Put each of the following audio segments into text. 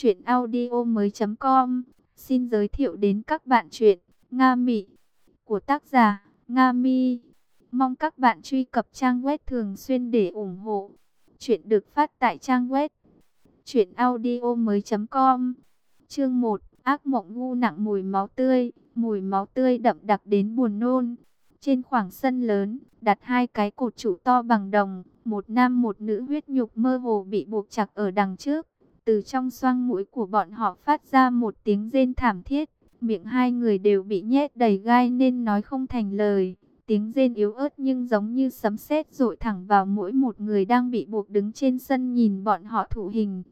Chuyện audio mới com. Xin giới thiệu đến các bạn chuyện Nga Mị của tác giả Nga Mi. Mong các bạn truy cập trang web thường xuyên để ủng hộ. Chuyện được phát tại trang web chuyện audio mới com. Chương 1 Ác mộng ngu nặng mùi máu tươi. Mùi máu tươi đậm đặc đến buồn nôn. Trên khoảng sân lớn, đặt hai cái cột trụ to bằng đồng. Một nam một nữ huyết nhục mơ hồ bị buộc chặt ở đằng trước từ trong xoang mũi của bọn họ phát ra một tiếng rên thảm thiết. Miệng hai người đều bị nhét đầy gai nên nói không thành lời. Tiếng rên yếu ớt nhưng giống như sấm sét rội thẳng vào mỗi một người đang bị buộc đứng trên sân nhìn bọn họ thụ hình.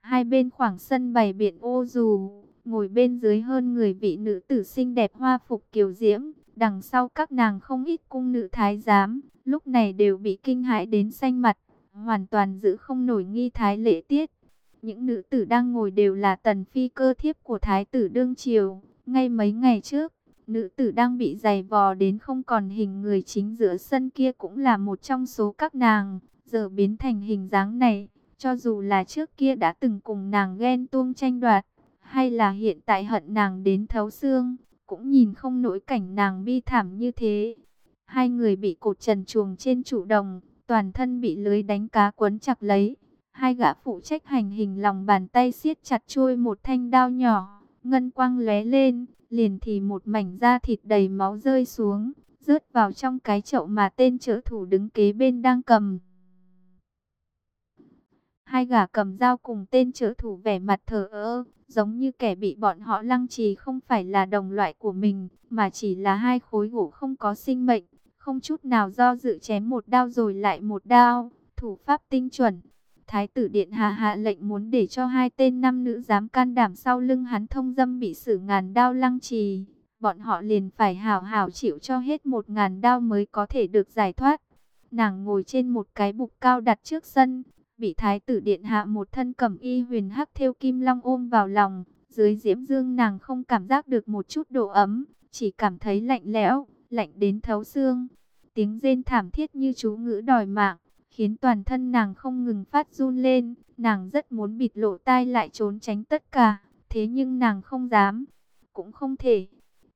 Hai bên khoảng sân bày biện ô dù, ngồi bên dưới hơn người vị nữ tử xinh đẹp hoa phục kiều diễm. Đằng sau các nàng không ít cung nữ thái giám, lúc này đều bị kinh hãi đến xanh mặt, hoàn toàn giữ không nổi nghi thái lễ tiết. Những nữ tử đang ngồi đều là tần phi cơ thiếp của thái tử đương triều. Ngay mấy ngày trước, nữ tử đang bị giày vò đến không còn hình người chính giữa sân kia cũng là một trong số các nàng. Giờ biến thành hình dáng này, cho dù là trước kia đã từng cùng nàng ghen tuông tranh đoạt, hay là hiện tại hận nàng đến thấu xương, cũng nhìn không nổi cảnh nàng bi thảm như thế. Hai người bị cột trần chuồng trên trụ đồng, toàn thân bị lưới đánh cá quấn chặt lấy Hai gã phụ trách hành hình lòng bàn tay siết chặt chui một thanh đao nhỏ, ngân quang lóe lên, liền thì một mảnh da thịt đầy máu rơi xuống, rớt vào trong cái chậu mà tên trợ thủ đứng kế bên đang cầm. Hai gã cầm dao cùng tên trợ thủ vẻ mặt thờ ơ, giống như kẻ bị bọn họ lăng trì không phải là đồng loại của mình, mà chỉ là hai khối gỗ không có sinh mệnh, không chút nào do dự chém một đao rồi lại một đao, thủ pháp tinh chuẩn. Thái tử Điện Hạ hạ lệnh muốn để cho hai tên nam nữ dám can đảm sau lưng hắn thông dâm bị xử ngàn đao lăng trì. Bọn họ liền phải hảo hảo chịu cho hết một ngàn đao mới có thể được giải thoát. Nàng ngồi trên một cái bục cao đặt trước sân, bị Thái tử Điện Hạ một thân cẩm y huyền hắc theo kim long ôm vào lòng. Dưới diễm dương nàng không cảm giác được một chút độ ấm, chỉ cảm thấy lạnh lẽo, lạnh đến thấu xương. Tiếng rên thảm thiết như chú ngữ đòi mạng khiến toàn thân nàng không ngừng phát run lên. Nàng rất muốn bịt lộ tai lại trốn tránh tất cả, thế nhưng nàng không dám, cũng không thể.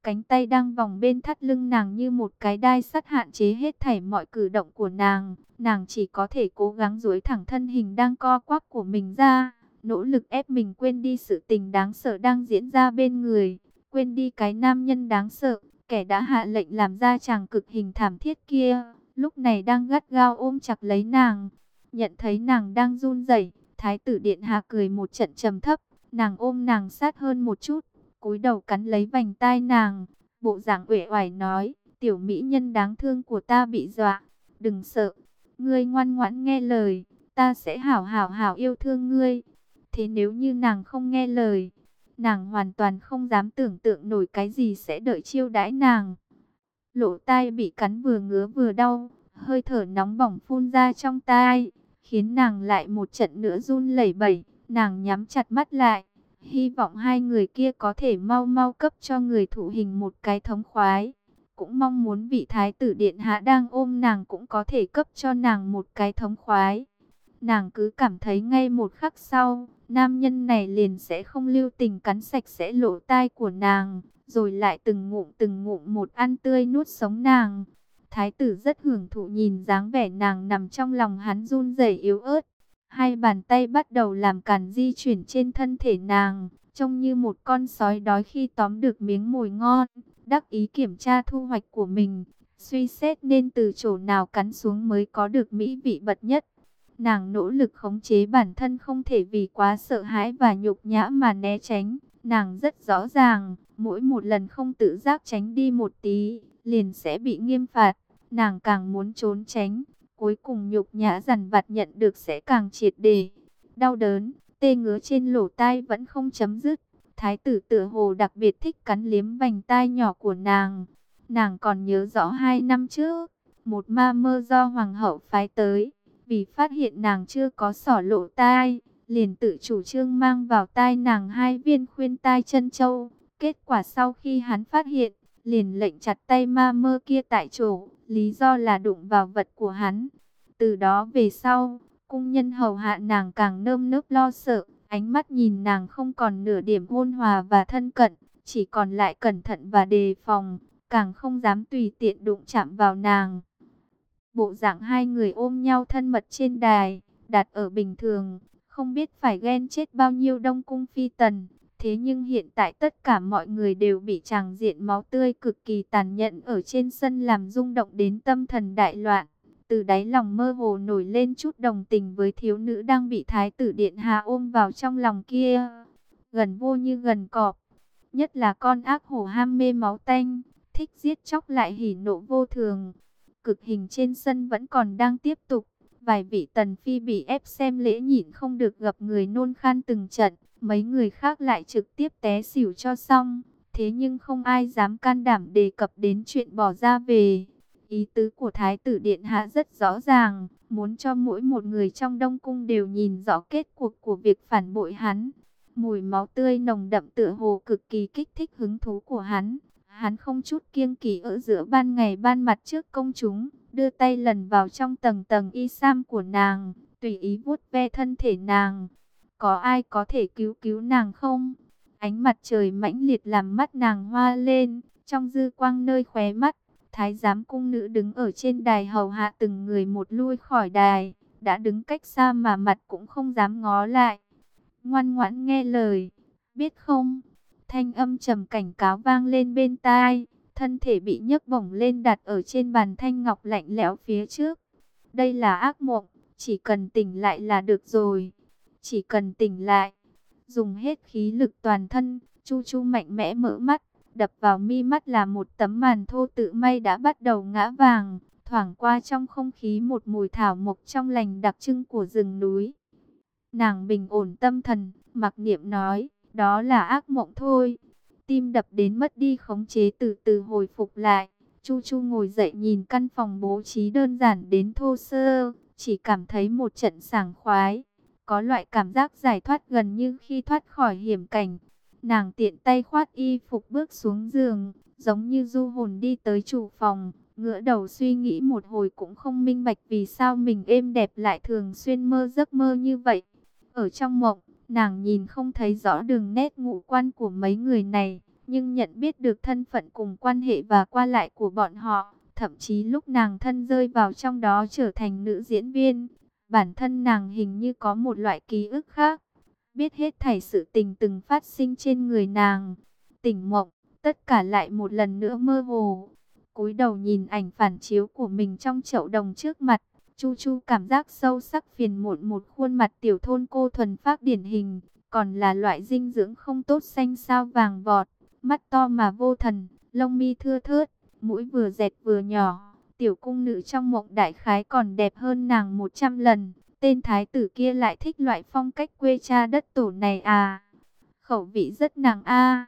Cánh tay đang vòng bên thắt lưng nàng như một cái đai sắt hạn chế hết thảy mọi cử động của nàng. Nàng chỉ có thể cố gắng duỗi thẳng thân hình đang co quắp của mình ra, nỗ lực ép mình quên đi sự tình đáng sợ đang diễn ra bên người, quên đi cái nam nhân đáng sợ, kẻ đã hạ lệnh làm ra chàng cực hình thảm thiết kia lúc này đang gắt gao ôm chặt lấy nàng. Nhận thấy nàng đang run rẩy, Thái tử Điện Hạ cười một trận trầm thấp, nàng ôm nàng sát hơn một chút, cúi đầu cắn lấy vành tai nàng, bộ dạng uể oải nói, tiểu mỹ nhân đáng thương của ta bị dọa, đừng sợ, ngươi ngoan ngoãn nghe lời, ta sẽ hảo hảo hảo yêu thương ngươi. Thế nếu như nàng không nghe lời, nàng hoàn toàn không dám tưởng tượng nổi cái gì sẽ đợi chiêu đãi nàng. Lỗ tai bị cắn vừa ngứa vừa đau, hơi thở nóng bỏng phun ra trong tai, khiến nàng lại một trận nữa run lẩy bẩy, nàng nhắm chặt mắt lại, hy vọng hai người kia có thể mau mau cấp cho người thụ hình một cái thống khoái. Cũng mong muốn vị thái tử điện hạ đang ôm nàng cũng có thể cấp cho nàng một cái thống khoái. Nàng cứ cảm thấy ngay một khắc sau, nam nhân này liền sẽ không lưu tình cắn sạch sẽ lỗ tai của nàng, rồi lại từng ngụm từng ngụm một ăn tươi nuốt sống nàng. Thái tử rất hưởng thụ nhìn dáng vẻ nàng nằm trong lòng hắn run rẩy yếu ớt. Hai bàn tay bắt đầu làm càn di chuyển trên thân thể nàng, trông như một con sói đói khi tóm được miếng mồi ngon, đắc ý kiểm tra thu hoạch của mình, suy xét nên từ chỗ nào cắn xuống mới có được mỹ vị bật nhất. Nàng nỗ lực khống chế bản thân không thể vì quá sợ hãi và nhục nhã mà né tránh. Nàng rất rõ ràng, mỗi một lần không tự giác tránh đi một tí, liền sẽ bị nghiêm phạt. Nàng càng muốn trốn tránh, cuối cùng nhục nhã dằn vặt nhận được sẽ càng triệt đề. Đau đớn, tê ngứa trên lỗ tai vẫn không chấm dứt. Thái tử tựa hồ đặc biệt thích cắn liếm vành tai nhỏ của nàng. Nàng còn nhớ rõ hai năm trước, một ma mơ do hoàng hậu phái tới, vì phát hiện nàng chưa có sỏ lộ tai, liền tự chủ trương mang vào tai nàng hai viên khuyên tai chân châu. Kết quả sau khi hắn phát hiện, liền lệnh chặt tay ma mơ kia tại chỗ, lý do là đụng vào vật của hắn. Từ đó về sau, cung nhân hầu hạ nàng càng nơm nớp lo sợ, Ánh mắt nhìn nàng không còn nửa điểm ôn hòa và thân cận, chỉ còn lại cẩn thận và đề phòng, càng không dám tùy tiện đụng chạm vào nàng. Bộ dạng hai người ôm nhau thân mật trên đài, đặt ở bình thường, không biết phải ghen chết bao nhiêu đông cung phi tần. Thế nhưng hiện tại tất cả mọi người đều bị tràng diện máu tươi cực kỳ tàn nhẫn ở trên sân làm rung động đến tâm thần đại loạn. Từ đáy lòng mơ hồ nổi lên chút đồng tình với thiếu nữ đang bị thái tử điện hạ ôm vào trong lòng kia. Gần vô như gần cọp. Nhất là con ác hổ ham mê máu tanh, thích giết chóc lại hỉ nộ vô thường. Cực hình trên sân vẫn còn đang tiếp tục. Vài vị tần phi bị ép xem lễ nhịn không được gặp người nôn khan từng trận. Mấy người khác lại trực tiếp té xỉu cho xong. Thế nhưng không ai dám can đảm đề cập đến chuyện bỏ ra về. Ý tứ của Thái tử Điện Hạ rất rõ ràng, muốn cho mỗi một người trong Đông Cung đều nhìn rõ kết cuộc của việc phản bội hắn. Mùi máu tươi nồng đậm tựa hồ cực kỳ kích thích hứng thú của hắn. Hắn không chút kiêng kỵ ở giữa ban ngày ban mặt trước công chúng, đưa tay lần vào trong tầng tầng y sam của nàng, tùy ý vuốt ve thân thể nàng. Có ai có thể cứu cứu nàng không? Ánh mặt trời mãnh liệt làm mắt nàng hoa lên, trong dư quang nơi khóe mắt, Thái giám cung nữ đứng ở trên đài hầu hạ từng người một lui khỏi đài, đã đứng cách xa mà mặt cũng không dám ngó lại. Ngoan ngoãn nghe lời, biết không? Thanh âm trầm cảnh cáo vang lên bên tai, thân thể bị nhấc bổng lên đặt ở trên bàn thanh ngọc lạnh lẽo phía trước. Đây là ác mộng, chỉ cần tỉnh lại là được rồi. Chỉ cần tỉnh lại, dùng hết khí lực toàn thân, Chu Chu mạnh mẽ mở mắt, đập vào mi mắt là một tấm màn thô tự may đã bắt đầu ngã vàng, thoảng qua trong không khí một mùi thảo mộc trong lành đặc trưng của rừng núi. Nàng bình ổn tâm thần, mặc niệm nói, đó là ác mộng thôi. Tim đập đến mất đi khống chế từ từ hồi phục lại. Chu Chu ngồi dậy nhìn căn phòng bố trí đơn giản đến thô sơ, chỉ cảm thấy một trận sảng khoái. Có loại cảm giác giải thoát gần như khi thoát khỏi hiểm cảnh. Nàng tiện tay khoát y phục bước xuống giường, giống như du hồn đi tới chủ phòng, ngửa đầu suy nghĩ một hồi cũng không minh bạch vì sao mình êm đẹp lại thường xuyên mơ giấc mơ như vậy. Ở trong mộng, nàng nhìn không thấy rõ đường nét ngũ quan của mấy người này, nhưng nhận biết được thân phận cùng quan hệ và qua lại của bọn họ. Thậm chí lúc nàng thân rơi vào trong đó trở thành nữ diễn viên, bản thân nàng hình như có một loại ký ức khác biết hết thảy sự tình từng phát sinh trên người nàng. Tỉnh mộng, tất cả lại một lần nữa mơ hồ. cúi đầu nhìn ảnh phản chiếu của mình trong chậu đồng trước mặt, Chu Chu cảm giác sâu sắc phiền muộn một khuôn mặt tiểu thôn cô thuần phác điển hình, còn là loại dinh dưỡng không tốt xanh sao vàng vọt, mắt to mà vô thần, lông mi thưa thớt, mũi vừa dẹt vừa nhỏ. Tiểu cung nữ trong mộng đại khái còn đẹp hơn nàng 100 lần, Tên thái tử kia lại thích loại phong cách quê cha đất tổ này à. Khẩu vị rất nặng a.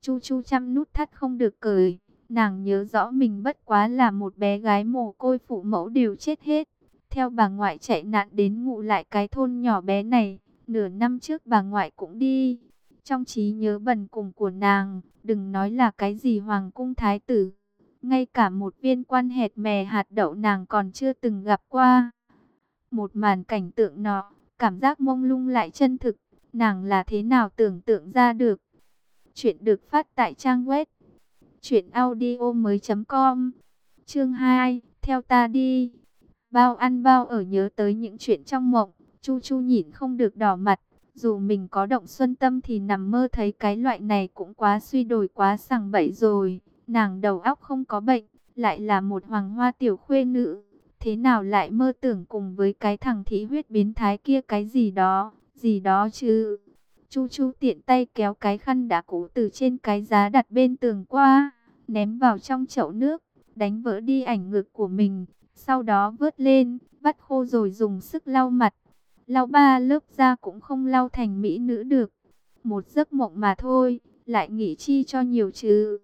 Chu chu chăm nút thắt không được cười. Nàng nhớ rõ mình bất quá là một bé gái mồ côi phụ mẫu đều chết hết. Theo bà ngoại chạy nạn đến ngụ lại cái thôn nhỏ bé này. Nửa năm trước bà ngoại cũng đi. Trong trí nhớ bần cùng của nàng, đừng nói là cái gì hoàng cung thái tử. Ngay cả một viên quan hệt mè hạt đậu nàng còn chưa từng gặp qua. Một màn cảnh tượng nọ, cảm giác mông lung lại chân thực, nàng là thế nào tưởng tượng ra được. Chuyện được phát tại trang web truyệnaudiomoi.com. Chương 2, theo ta đi. Bao ăn bao ở nhớ tới những chuyện trong mộng, Chu Chu nhìn không được đỏ mặt, dù mình có động xuân tâm thì nằm mơ thấy cái loại này cũng quá suy đồi quá sằng bậy rồi. Nàng đầu óc không có bệnh, lại là một hoàng hoa tiểu khuê nữ Thế nào lại mơ tưởng cùng với cái thằng thí huyết biến thái kia cái gì đó, gì đó chứ. Chu Chu tiện tay kéo cái khăn đã cũ từ trên cái giá đặt bên tường qua, ném vào trong chậu nước, đánh vỡ đi ảnh ngực của mình. Sau đó vớt lên, vắt khô rồi dùng sức lau mặt. Lau ba lớp da cũng không lau thành mỹ nữ được. Một giấc mộng mà thôi, lại nghĩ chi cho nhiều chứ.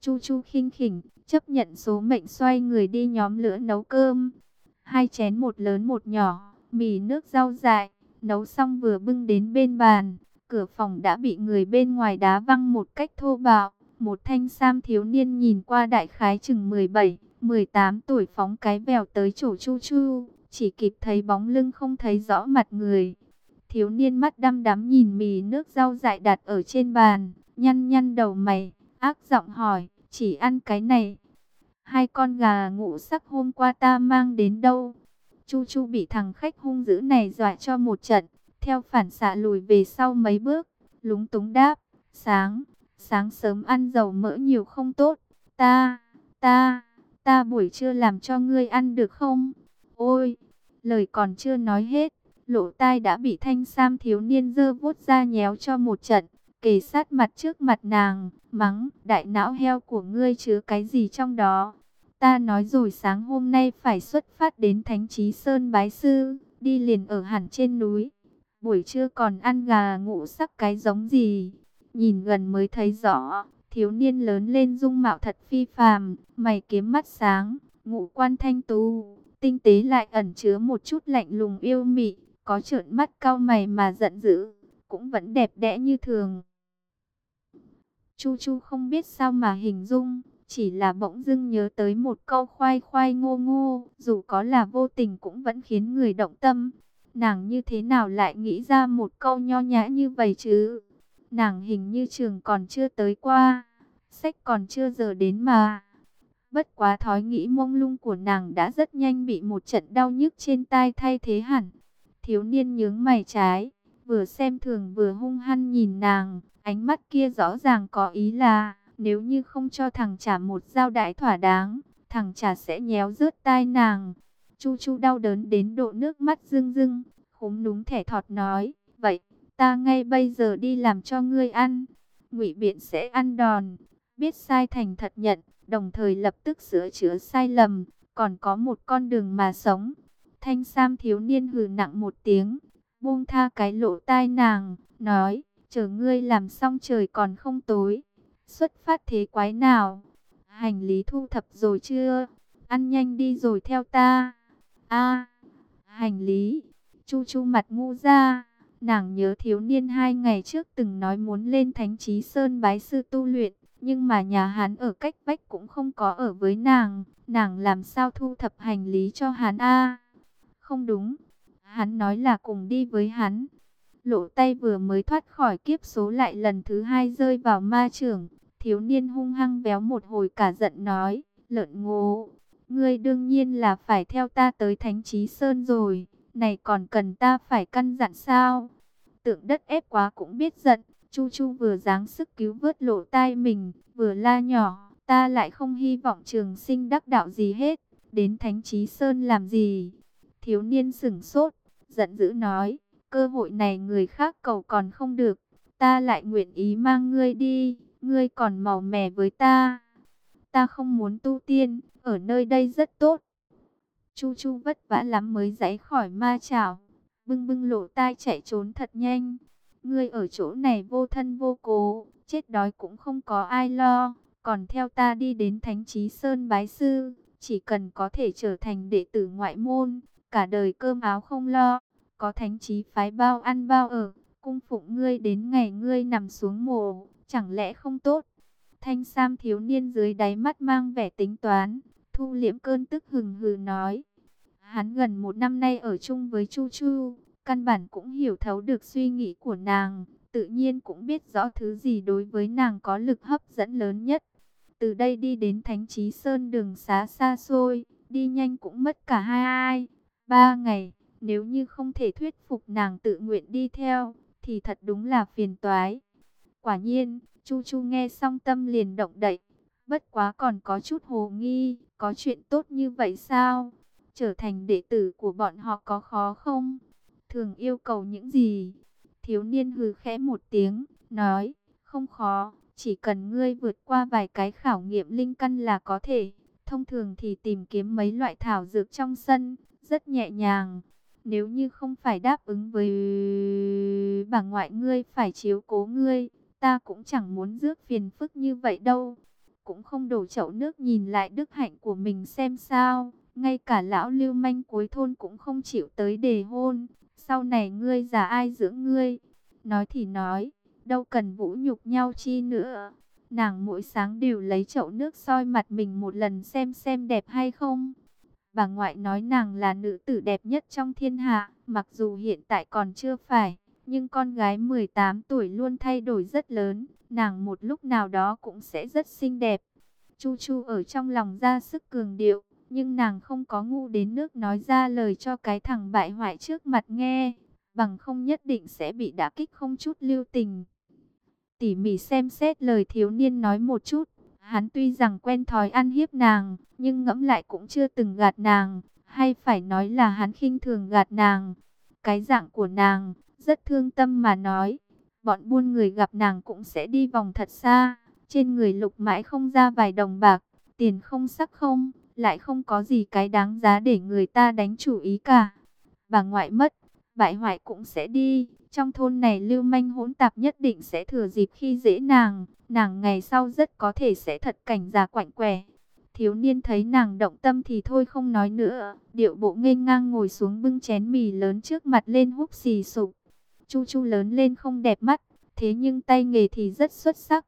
Chu Chu khinh khỉnh, chấp nhận số mệnh xoay người đi nhóm lửa nấu cơm hai chén một lớn một nhỏ, mì nước rau dại, nấu xong vừa bưng đến bên bàn, cửa phòng đã bị người bên ngoài đá văng một cách thô bạo. Một thanh sam thiếu niên nhìn qua đại khái chừng 17, 18 tuổi phóng cái vèo tới chỗ chu chu, chỉ kịp thấy bóng lưng không thấy rõ mặt người. Thiếu niên mắt đăm đắm nhìn mì nước rau dại đặt ở trên bàn, nhăn nhăn đầu mày, ác giọng hỏi, chỉ ăn cái này. Hai con gà ngũ sắc hôm qua ta mang đến đâu? Chu Chu bị thằng khách hung dữ này dọa cho một trận, theo phản xạ lùi về sau mấy bước, lúng túng đáp, sáng, sáng sớm ăn dầu mỡ nhiều không tốt, ta, ta, ta buổi trưa làm cho ngươi ăn được không? Ôi, lời còn chưa nói hết, lỗ tai đã bị thanh sam thiếu niên dơ vuốt ra nhéo cho một trận, kề sát mặt trước mặt nàng, mắng, đại não heo của ngươi chứa cái gì trong đó? Ta nói rồi sáng hôm nay phải xuất phát đến Thánh Trí Sơn Bái Sư, đi liền ở hẳn trên núi. Buổi trưa còn ăn gà ngũ sắc cái giống gì? Nhìn gần mới thấy rõ, thiếu niên lớn lên dung mạo thật phi phàm, mày kiếm mắt sáng, ngũ quan thanh tú, tinh tế lại ẩn chứa một chút lạnh lùng yêu mị, có trợn mắt cao mày mà giận dữ, cũng vẫn đẹp đẽ như thường. Chu Chu không biết sao mà hình dung, chỉ là bỗng dưng nhớ tới một câu khoai khoai ngô ngô, dù có là vô tình cũng vẫn khiến người động tâm. Nàng như thế nào lại nghĩ ra một câu nho nhã như vậy chứ? Nàng hình như trường còn chưa tới qua, sách còn chưa giờ đến mà. Bất quá thói nghĩ mông lung của nàng đã rất nhanh bị một trận đau nhức trên tai thay thế hẳn. Thiếu niên nhướng mày trái, vừa xem thường vừa hung hăng nhìn nàng, ánh mắt kia rõ ràng có ý là nếu như không cho thằng trả một giao đại thỏa đáng, thằng trả sẽ nhéo rớt tai nàng. Chu Chu đau đớn đến độ nước mắt rưng rưng, khúm núm thẻ thọt nói, vậy, ta ngay bây giờ đi làm cho ngươi ăn. ngụy biện sẽ ăn đòn, biết sai thành thật nhận, đồng thời lập tức sửa chữa sai lầm, còn có một con đường mà sống. Thanh Sam thiếu niên hừ nặng một tiếng, buông tha cái lỗ tai nàng, nói, chờ ngươi làm xong trời còn không tối. Xuất phát thế quái nào? Hành lý thu thập rồi chưa? Ăn nhanh đi rồi theo ta. A, hành lý. Chu chu mặt ngu ra. Nàng nhớ thiếu niên hai ngày trước từng nói muốn lên Thánh Trí Sơn bái sư tu luyện. Nhưng mà nhà hắn ở cách bách cũng không có ở với nàng. Nàng làm sao thu thập hành lý cho hắn a? không đúng. Hắn nói là cùng đi với hắn. Lộ tay vừa mới thoát khỏi kiếp số lại lần thứ hai rơi vào ma trường. Thiếu niên hung hăng béo một hồi cả giận nói, lợn ngố, ngươi đương nhiên là phải theo ta tới Thánh Trí Sơn rồi, này còn cần ta phải căn dặn sao? Tượng đất ép quá cũng biết giận, Chu Chu vừa dáng sức cứu vớt lộ tai mình, vừa la nhỏ, ta lại không hy vọng trường sinh đắc đạo gì hết, đến Thánh Trí Sơn làm gì? Thiếu niên sửng sốt, giận dữ nói, cơ hội này người khác cầu còn không được, ta lại nguyện ý mang ngươi đi ngươi còn màu mè với ta. Ta không muốn tu tiên, ở nơi đây rất tốt. Chu Chu vất vả lắm mới giãy khỏi ma chảo, bưng bưng lộ tai chạy trốn thật nhanh. Ngươi ở chỗ này vô thân vô cố, chết đói cũng không có ai lo, còn theo ta đi đến Thánh Trí Sơn bái sư, chỉ cần có thể trở thành đệ tử ngoại môn, cả đời cơm áo không lo, có Thánh Trí phái bao ăn bao ở, cung phụng ngươi đến ngày ngươi nằm xuống mồ chẳng lẽ không tốt? Thanh Sam thiếu niên dưới đáy mắt mang vẻ tính toán, thu liễm cơn tức hừng hừ nói. Hắn gần một năm nay ở chung với Chu Chu, căn bản cũng hiểu thấu được suy nghĩ của nàng, tự nhiên cũng biết rõ thứ gì đối với nàng có lực hấp dẫn lớn nhất. Từ đây đi đến Thánh Chí Sơn đường xá xa xôi, đi nhanh cũng mất cả hai ai, ba ngày, nếu như không thể thuyết phục nàng tự nguyện đi theo, thì thật đúng là phiền toái. Quả nhiên, Chu Chu nghe xong tâm liền động đậy. Bất quá còn có chút hồ nghi, có chuyện tốt như vậy sao? Trở thành đệ tử của bọn họ có khó không? Thường yêu cầu những gì? Thiếu niên hừ khẽ một tiếng, nói, không khó, chỉ cần ngươi vượt qua vài cái khảo nghiệm linh căn là có thể. Thông thường thì tìm kiếm mấy loại thảo dược trong sân, rất nhẹ nhàng. Nếu như không phải đáp ứng với bà ngoại ngươi phải chiếu cố ngươi, Ta cũng chẳng muốn rước phiền phức như vậy đâu. Cũng không đổ chậu nước nhìn lại đức hạnh của mình xem sao. Ngay cả lão lưu manh cuối thôn cũng không chịu tới đề hôn. Sau này ngươi già ai dưỡng ngươi. Nói thì nói, đâu cần vũ nhục nhau chi nữa. Nàng mỗi sáng đều lấy chậu nước soi mặt mình một lần xem xem đẹp hay không. Bà ngoại nói nàng là nữ tử đẹp nhất trong thiên hạ, mặc dù hiện tại còn chưa phải Nhưng con gái 18 tuổi luôn thay đổi rất lớn, nàng một lúc nào đó cũng sẽ rất xinh đẹp. Chu Chu ở trong lòng ra sức cường điệu, nhưng nàng không có ngu đến nước nói ra lời cho cái thằng bại hoại trước mặt nghe, bằng không nhất định sẽ bị đả kích không chút lưu tình. Tỉ mỉ xem xét lời thiếu niên nói một chút, hắn tuy rằng quen thói ăn hiếp nàng, nhưng ngẫm lại cũng chưa từng gạt nàng, hay phải nói là hắn khinh thường gạt nàng. Cái dạng của nàng, rất thương tâm mà nói, bọn buôn người gặp nàng cũng sẽ đi vòng thật xa, trên người lục mãi không ra vài đồng bạc, tiền không sắc không, lại không có gì cái đáng giá để người ta đánh chủ ý cả. Bà ngoại mất, bại hoại cũng sẽ đi, trong thôn này lưu manh hỗn tạp nhất định sẽ thừa dịp khi dễ nàng, nàng ngày sau rất có thể sẽ thật cảnh già quạnh quẻ. Thiếu niên thấy nàng động tâm thì thôi không nói nữa, điệu bộ nghênh ngang ngồi xuống bưng chén mì lớn trước mặt lên húp xì sụp. Chu Chu lớn lên không đẹp mắt, thế nhưng tay nghề thì rất xuất sắc.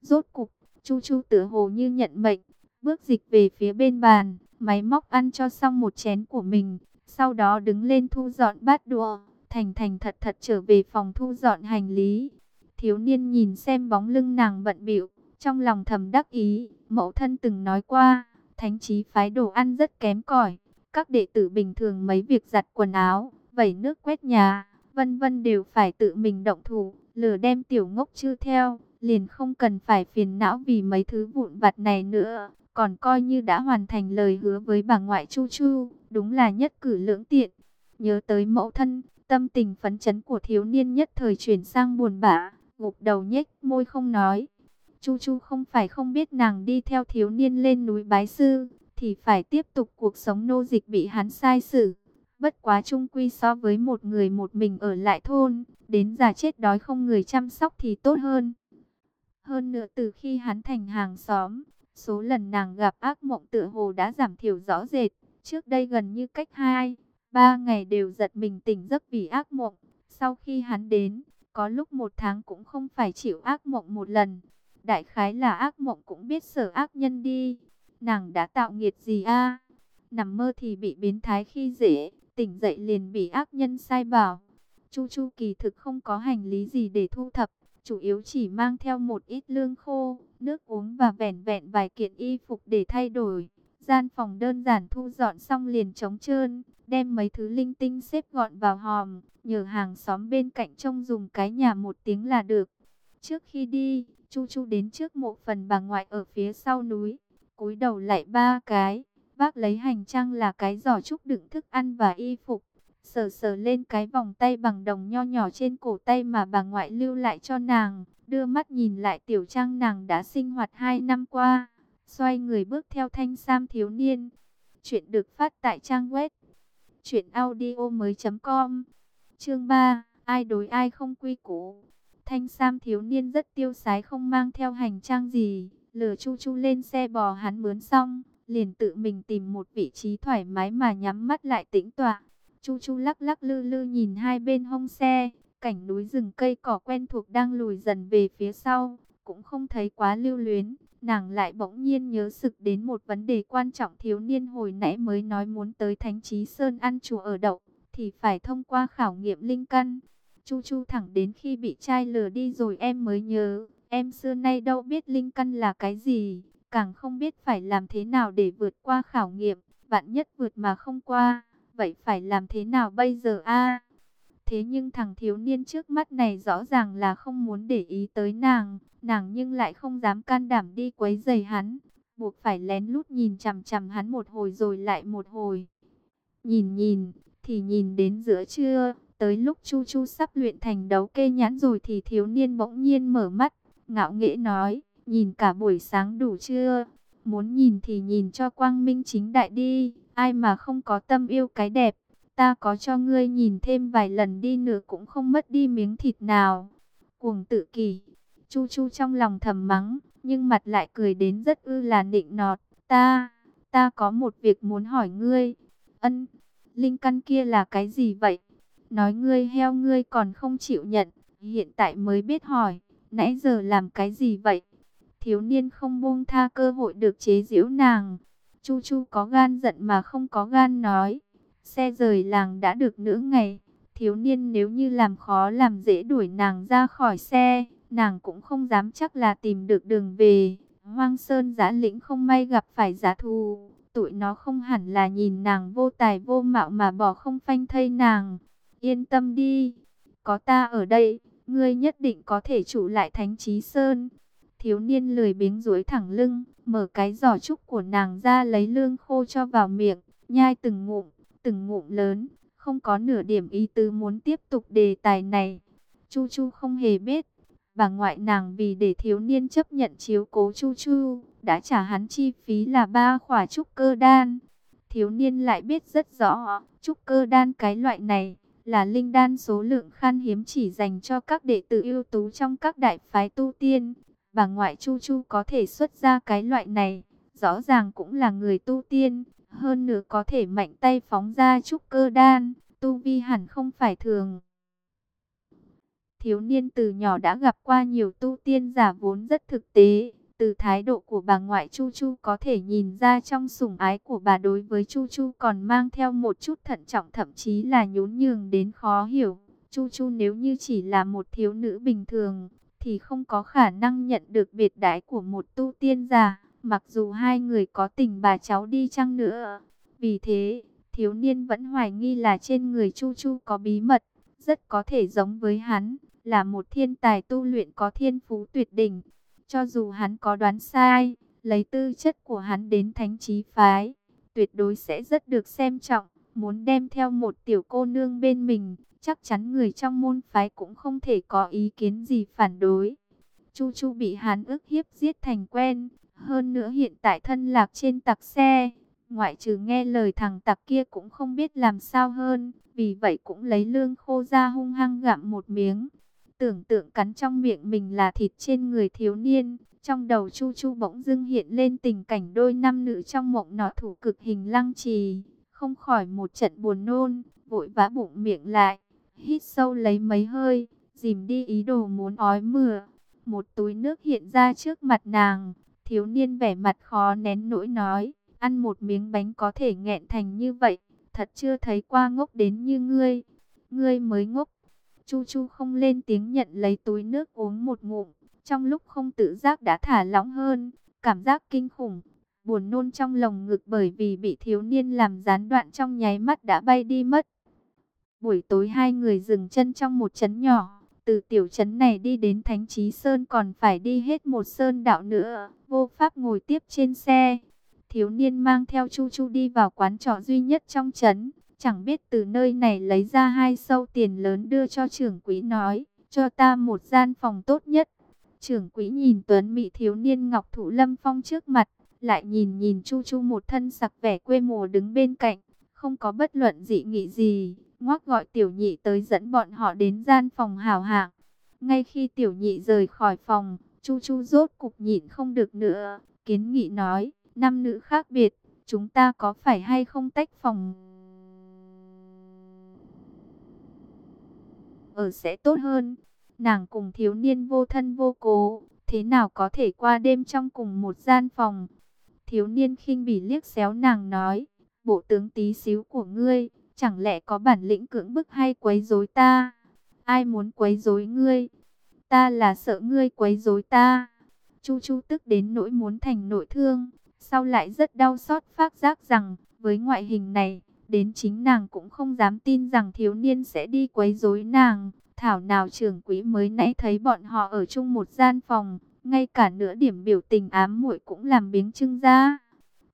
Rốt cục, Chu Chu tựa hồ như nhận mệnh, bước dịch về phía bên bàn, máy móc ăn cho xong một chén của mình, sau đó đứng lên thu dọn bát đũa, thành thành thật thật trở về phòng thu dọn hành lý. Thiếu niên nhìn xem bóng lưng nàng bận bịu, trong lòng thầm đắc ý, mẫu thân từng nói qua, thánh trí phái đồ ăn rất kém cỏi, các đệ tử bình thường mấy việc giặt quần áo, vẩy nước quét nhà, vân vân đều phải tự mình động thủ, lừa đem tiểu ngốc chư theo, liền không cần phải phiền não vì mấy thứ vụn vặt này nữa, còn coi như đã hoàn thành lời hứa với bà ngoại Chu Chu, đúng là nhất cử lưỡng tiện. Nhớ tới mẫu thân, tâm tình phấn chấn của thiếu niên nhất thời chuyển sang buồn bã, gục đầu nhếch môi không nói. Chu Chu không phải không biết nàng đi theo thiếu niên lên núi bái sư, thì phải tiếp tục cuộc sống nô dịch bị hắn sai xử. Bất quá trung quy so với một người một mình ở lại thôn, đến già chết đói không người chăm sóc thì tốt hơn. Hơn nữa từ khi hắn thành hàng xóm, số lần nàng gặp ác mộng tựa hồ đã giảm thiểu rõ rệt. Trước đây gần như cách hai, ba ngày đều giật mình tỉnh giấc vì ác mộng. Sau khi hắn đến, có lúc một tháng cũng không phải chịu ác mộng một lần. Đại khái là ác mộng cũng biết sở ác nhân đi. Nàng đã tạo nghiệt gì a? Nằm mơ thì bị biến thái khi dễ, tỉnh dậy liền bị ác nhân sai bảo. Chu Chu kỳ thực không có hành lý gì để thu thập, chủ yếu chỉ mang theo một ít lương khô, nước uống và vẻn vẹn vài kiện y phục để thay đổi. Gian phòng đơn giản thu dọn xong liền trống trơn, đem mấy thứ linh tinh xếp gọn vào hòm, nhờ hàng xóm bên cạnh trông dùng cái nhà một tiếng là được. Trước khi đi, Chu Chu đến trước mộ phần bà ngoại ở phía sau núi, cúi đầu lại ba cái, vác lấy hành trang là cái giỏ trúc đựng thức ăn và y phục, sờ sờ lên cái vòng tay bằng đồng nho nhỏ trên cổ tay mà bà ngoại lưu lại cho nàng, đưa mắt nhìn lại tiểu trang nàng đã sinh hoạt hai năm qua, xoay người bước theo thanh sam thiếu niên. Chuyện được phát tại trang web truyệnaudiomoi.com. Chương 3, ai đối ai không quy củ. Thanh sam thiếu niên rất tiêu sái không mang theo hành trang gì, lừa Chu Chu lên xe bò hắn mướn xong, liền tự mình tìm một vị trí thoải mái mà nhắm mắt lại tĩnh tọa. Chu Chu lắc lắc lư lư nhìn hai bên hông xe, cảnh núi rừng cây cỏ quen thuộc đang lùi dần về phía sau, cũng không thấy quá lưu luyến. Nàng lại bỗng nhiên nhớ sực đến một vấn đề quan trọng thiếu niên hồi nãy mới nói muốn tới Thánh Trí Sơn ăn chùa ở đậu, thì phải thông qua khảo nghiệm linh căn. Chu Chu thẳng đến khi bị trai lừa đi rồi em mới nhớ, em xưa nay đâu biết linh căn là cái gì, càng không biết phải làm thế nào để vượt qua khảo nghiệm, vạn nhất vượt mà không qua vậy phải làm thế nào bây giờ a? Thế nhưng thằng thiếu niên trước mắt này rõ ràng là không muốn để ý tới nàng, nàng nhưng lại không dám can đảm đi quấy rầy hắn, buộc phải lén lút nhìn chằm chằm hắn một hồi rồi lại một hồi. Nhìn nhìn, thì nhìn đến giữa trưa, tới lúc Chu Chu sắp luyện thành đấu kê nhãn rồi thì thiếu niên bỗng nhiên mở mắt, ngạo nghễ nói, nhìn cả buổi sáng đủ chưa? Muốn nhìn thì nhìn cho quang minh chính đại đi. Ai mà không có tâm yêu cái đẹp, ta có cho ngươi nhìn thêm vài lần đi nữa cũng không mất đi miếng thịt nào. Cuồng tự kỷ, chu chu trong lòng thầm mắng, nhưng mặt lại cười đến rất ư là nịnh nọt. Ta, ta có một việc muốn hỏi ngươi. Ân, linh căn kia là cái gì vậy? Nói ngươi heo ngươi còn không chịu nhận, hiện tại mới biết hỏi, nãy giờ làm cái gì vậy? Thiếu niên không buông tha cơ hội được chế giễu nàng. Chu Chu có gan giận mà không có gan nói. Xe rời làng đã được nửa ngày. Thiếu niên nếu như làm khó làm dễ đuổi nàng ra khỏi xe, nàng cũng không dám chắc là tìm được đường về. Hoang Sơn giã lĩnh không may gặp phải giá thù, tụi nó không hẳn là nhìn nàng vô tài vô mạo mà bỏ không phanh thây nàng. Yên tâm đi, có ta ở đây, ngươi nhất định có thể trụ lại thánh trí Sơn. Thiếu niên lười biếng duỗi thẳng lưng, mở cái giỏ trúc của nàng ra lấy lương khô cho vào miệng, nhai từng ngụm, từng ngụm lớn, không có nửa điểm ý tứ muốn tiếp tục đề tài này. Chu Chu không hề biết, bà ngoại nàng vì để thiếu niên chấp nhận chiếu cố Chu Chu, đã trả hắn chi phí là ba khỏa trúc cơ đan. Thiếu niên lại biết rất rõ, trúc cơ đan cái loại này là linh đan số lượng khan hiếm chỉ dành cho các đệ tử ưu tú trong các đại phái tu tiên. Bà ngoại Chu Chu có thể xuất ra cái loại này, rõ ràng cũng là người tu tiên, hơn nữa có thể mạnh tay phóng ra trúc cơ đan, tu vi hẳn không phải thường. Thiếu niên từ nhỏ đã gặp qua nhiều tu tiên giả vốn rất thực tế, từ thái độ của bà ngoại Chu Chu có thể nhìn ra trong sủng ái của bà đối với Chu Chu còn mang theo một chút thận trọng thậm chí là nhún nhường đến khó hiểu. Chu Chu nếu như chỉ là một thiếu nữ bình thường, thì không có khả năng nhận được biệt đãi của một tu tiên giả, mặc dù hai người có tình bà cháu đi chăng nữa. Vì thế, thiếu niên vẫn hoài nghi là trên người Chu Chu có bí mật, rất có thể giống với hắn, là một thiên tài tu luyện có thiên phú tuyệt đỉnh. Cho dù hắn có đoán sai, lấy tư chất của hắn đến thánh trí phái, tuyệt đối sẽ rất được xem trọng, muốn đem theo một tiểu cô nương bên mình, chắc chắn người trong môn phái cũng không thể có ý kiến gì phản đối. Chu Chu bị hắn ức hiếp giết thành quen, hơn nữa hiện tại thân lạc trên tặc xe, ngoại trừ nghe lời thằng tặc kia cũng không biết làm sao hơn, vì vậy cũng lấy lương khô ra hung hăng gặm một miếng. Tưởng tượng cắn trong miệng mình là thịt trên người thiếu niên, trong đầu Chu Chu bỗng dưng hiện lên tình cảnh đôi nam nữ trong mộng nọ thủ cực hình lăng trì, không khỏi một trận buồn nôn, vội vã bụng miệng lại, hít sâu lấy mấy hơi, dìm đi ý đồ muốn ói mửa. Một túi nước hiện ra trước mặt nàng, thiếu niên vẻ mặt khó nén nỗi nói, ăn một miếng bánh có thể nghẹn thành như vậy, thật chưa thấy qua ngốc đến như ngươi, ngươi mới ngốc. Chu Chu không lên tiếng nhận lấy túi nước uống một ngụm, trong lúc không tự giác đã thả lỏng hơn, cảm giác kinh khủng, buồn nôn trong lồng ngực bởi vì bị thiếu niên làm gián đoạn trong nháy mắt đã bay đi mất. Buổi tối hai người dừng chân trong một trấn nhỏ, từ tiểu trấn này đi đến Thánh Trí Sơn còn phải đi hết một sơn đạo nữa, vô pháp ngồi tiếp trên xe. Thiếu niên mang theo Chu Chu đi vào quán trọ duy nhất trong trấn, Chẳng biết từ nơi này lấy ra hai sâu tiền lớn đưa cho trưởng quỹ nói, cho ta một gian phòng tốt nhất. Trưởng quỹ nhìn Tuấn Mỹ thiếu niên Ngọc Thủ Lâm Phong trước mặt, lại nhìn nhìn Chu Chu một thân sặc vẻ quê mùa đứng bên cạnh, không có bất luận dị nghị gì, ngoác gọi tiểu nhị tới dẫn bọn họ đến gian phòng hào hạng. Ngay khi tiểu nhị rời khỏi phòng, Chu Chu rốt cục nhịn không được nữa, kiến nghị nói, năm nữ khác biệt, chúng ta có phải hay không tách phòng... ở sẽ tốt hơn. Nàng cùng thiếu niên vô thân vô cố, thế nào có thể qua đêm trong cùng một gian phòng. Thiếu niên khinh bỉ liếc xéo nàng nói, bộ tướng tí xíu của ngươi, chẳng lẽ có bản lĩnh cưỡng bức hay quấy rối ta? Ai muốn quấy rối ngươi? Ta là sợ ngươi quấy rối ta. Chu Chu tức đến nỗi muốn thành nội thương, sau lại rất đau xót phát giác rằng, với ngoại hình này, Đến chính nàng cũng không dám tin rằng thiếu niên sẽ đi quấy rối nàng. Thảo nào trưởng Quý mới nãy thấy bọn họ ở chung một gian phòng, ngay cả nửa điểm biểu tình ám muội cũng làm biến trưng ra.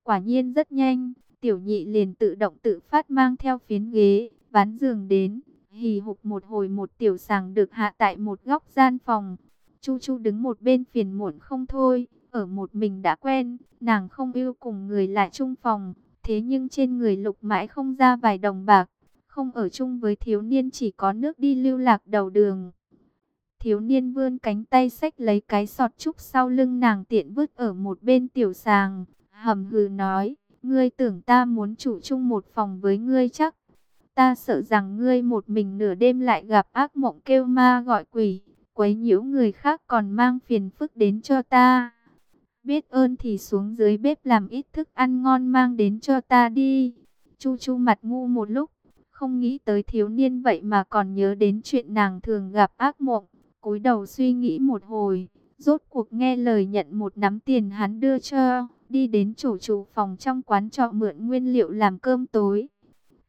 Quả nhiên rất nhanh, tiểu nhị liền tự động tự phát mang theo phiến ghế, ván giường đến, hì hục một hồi một tiểu sàng được hạ tại một góc gian phòng. Chu Chu đứng một bên phiền muộn không thôi, ở một mình đã quen, nàng không yêu cùng người lại chung phòng, Thế nhưng trên người lục mãi không ra vài đồng bạc, không ở chung với thiếu niên chỉ có nước đi lưu lạc đầu đường. Thiếu niên vươn cánh tay xách lấy cái sọt trúc sau lưng nàng tiện vứt ở một bên tiểu sàng, hầm hừ nói, ngươi tưởng ta muốn chủ chung một phòng với ngươi chắc. Ta sợ rằng ngươi một mình nửa đêm lại gặp ác mộng kêu ma gọi quỷ, quấy nhiễu người khác còn mang phiền phức đến cho ta. Biết ơn thì xuống dưới bếp làm ít thức ăn ngon mang đến cho ta đi. Chu chu mặt ngu một lúc, Không nghĩ tới thiếu niên vậy mà còn nhớ đến chuyện nàng thường gặp ác mộng. cúi đầu suy nghĩ một hồi, rốt cuộc nghe lời nhận một nắm tiền hắn đưa cho, đi đến chủ chủ phòng trong quán trọ mượn nguyên liệu làm cơm tối.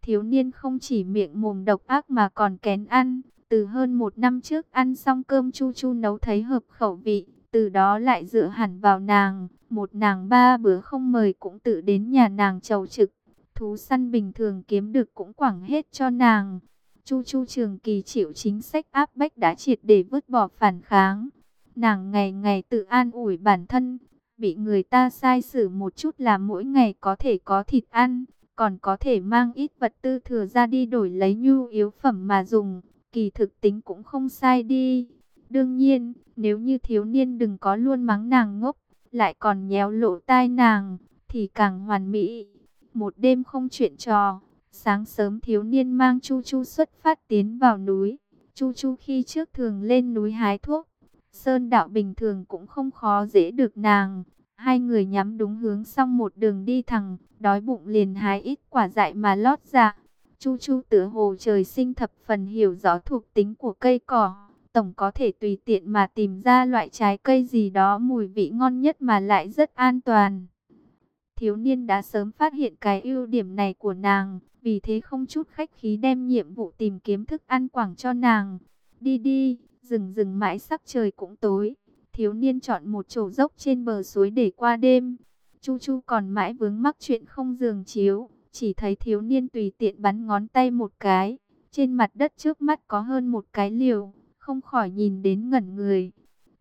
Thiếu niên không chỉ miệng mồm độc ác mà còn kén ăn, từ hơn một năm trước ăn xong cơm chu chu nấu thấy hợp khẩu vị, từ đó lại dựa hẳn vào nàng, một nàng ba bữa không mời cũng tự đến nhà nàng chầu trực. Thú săn bình thường kiếm được cũng quẳng hết cho nàng. Chu Chu Trường Kỳ chịu chính sách áp bách đã triệt để vứt bỏ phản kháng. Nàng ngày ngày tự an ủi bản thân, bị người ta sai xử một chút là mỗi ngày có thể có thịt ăn, còn có thể mang ít vật tư thừa ra đi đổi lấy nhu yếu phẩm mà dùng, kỳ thực tính cũng không sai đi. Đương nhiên, nếu như thiếu niên đừng có luôn mắng nàng ngốc, lại còn nhéo lộ tai nàng, thì càng hoàn mỹ. Một đêm không chuyện trò, sáng sớm thiếu niên mang Chu Chu xuất phát tiến vào núi. Chu Chu khi trước thường lên núi hái thuốc, sơn đạo bình thường cũng không khó dễ được nàng. Hai người nhắm đúng hướng xong một đường đi thẳng, đói bụng liền hái ít quả dại mà lót dạ. Chu Chu tựa hồ trời sinh thập phần hiểu rõ thuộc tính của cây cỏ, tổng có thể tùy tiện mà tìm ra loại trái cây gì đó mùi vị ngon nhất mà lại rất an toàn. Thiếu niên đã sớm phát hiện cái ưu điểm này của nàng, vì thế không chút khách khí đem nhiệm vụ tìm kiếm thức ăn quảng cho nàng. Đi đi, rừng rừng mãi sắc trời cũng tối. Thiếu niên chọn một chỗ dốc trên bờ suối để qua đêm. Chu Chu còn mãi vướng mắc chuyện không giường chiếu, chỉ thấy thiếu niên tùy tiện bắn ngón tay một cái. Trên mặt đất trước mắt có hơn một cái liều, không khỏi nhìn đến ngẩn người.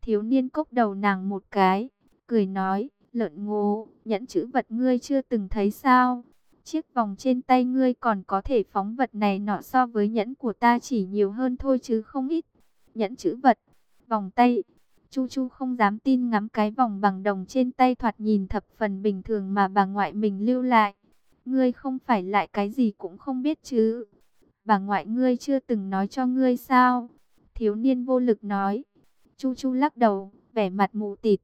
Thiếu niên cốc đầu nàng một cái, cười nói, lợn ngô, nhẫn chữ vật ngươi chưa từng thấy sao? Chiếc vòng trên tay ngươi còn có thể phóng vật này nọ so với nhẫn của ta chỉ nhiều hơn thôi chứ không ít. Nhẫn chữ vật, vòng tay. Chu Chu không dám tin ngắm cái vòng bằng đồng trên tay thoạt nhìn thập phần bình thường mà bà ngoại mình lưu lại. Ngươi không phải lại cái gì cũng không biết chứ. Bà ngoại ngươi chưa từng nói cho ngươi sao? Thiếu niên vô lực nói. Chu Chu lắc đầu, vẻ mặt mù tịt.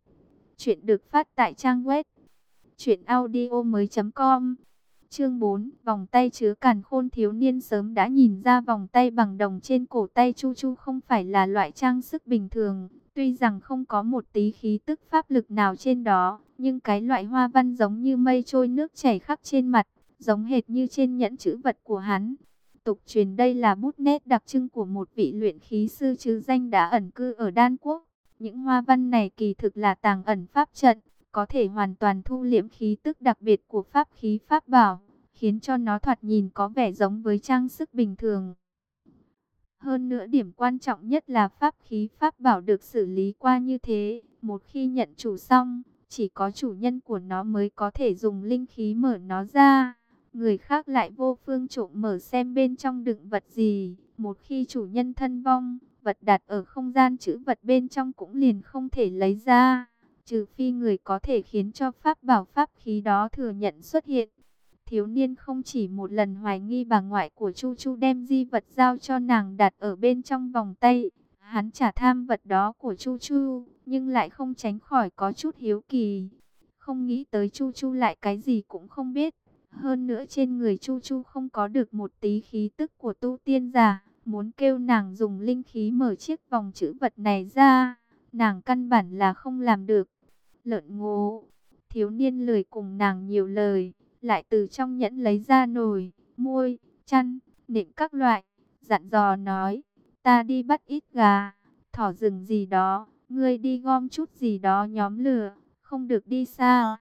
Chuyện được phát tại trang web truyệnaudiomoi.com. Chương 4, vòng tay chứa càn khôn thiếu niên sớm đã nhìn ra vòng tay bằng đồng trên cổ tay Chu Chu không phải là loại trang sức bình thường, tuy rằng không có một tí khí tức pháp lực nào trên đó, nhưng cái loại hoa văn giống như mây trôi nước chảy khắp trên mặt, giống hệt như trên nhẫn chữ vật của hắn. Tục truyền đây là bút nét đặc trưng của một vị luyện khí sư chứ danh đã ẩn cư ở Đan Quốc. Những hoa văn này kỳ thực là tàng ẩn pháp trận, có thể hoàn toàn thu liễm khí tức đặc biệt của pháp khí pháp bảo, khiến cho nó thoạt nhìn có vẻ giống với trang sức bình thường. Hơn nữa điểm quan trọng nhất là pháp khí pháp bảo được xử lý qua như thế, một khi nhận chủ xong, chỉ có chủ nhân của nó mới có thể dùng linh khí mở nó ra. Người khác lại vô phương trộm mở xem bên trong đựng vật gì, một khi chủ nhân thân vong, vật đặt ở không gian chữ vật bên trong cũng liền không thể lấy ra, trừ phi người có thể khiến cho pháp bảo pháp khí đó thừa nhận xuất hiện. Thiếu niên không chỉ một lần hoài nghi bà ngoại của Chu Chu đem di vật giao cho nàng đặt ở bên trong vòng tay. Hắn trả tham vật đó của Chu Chu, nhưng lại không tránh khỏi có chút hiếu kỳ. Không nghĩ tới Chu Chu lại cái gì cũng không biết. Hơn nữa trên người Chu Chu không có được một tí khí tức của tu tiên giả muốn kêu nàng dùng linh khí mở chiếc vòng chữ vật này ra, nàng căn bản là không làm được. Lợn ngô, thiếu niên lười cùng nàng nhiều lời, lại từ trong nhẫn lấy ra nồi, muôi, chăn, nệm các loại, dặn dò nói, ta đi bắt ít gà, thỏ rừng gì đó, ngươi đi gom chút gì đó nhóm lửa, không được đi xa,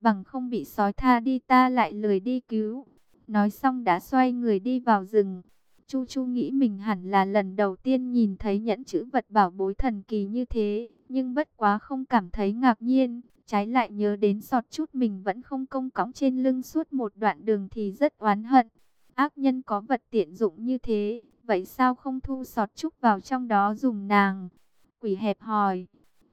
bằng không bị sói tha đi ta lại lười đi cứu. Nói xong đã xoay người đi vào rừng. Chu Chu nghĩ mình hẳn là lần đầu tiên nhìn thấy nhẫn chữ vật bảo bối thần kỳ như thế, nhưng bất quá không cảm thấy ngạc nhiên, trái lại nhớ đến sọt chút mình vẫn không công cõng trên lưng suốt một đoạn đường thì rất oán hận. Ác nhân có vật tiện dụng như thế, vậy sao không thu sọt chút vào trong đó dùng nàng? Quỷ hẹp hòi,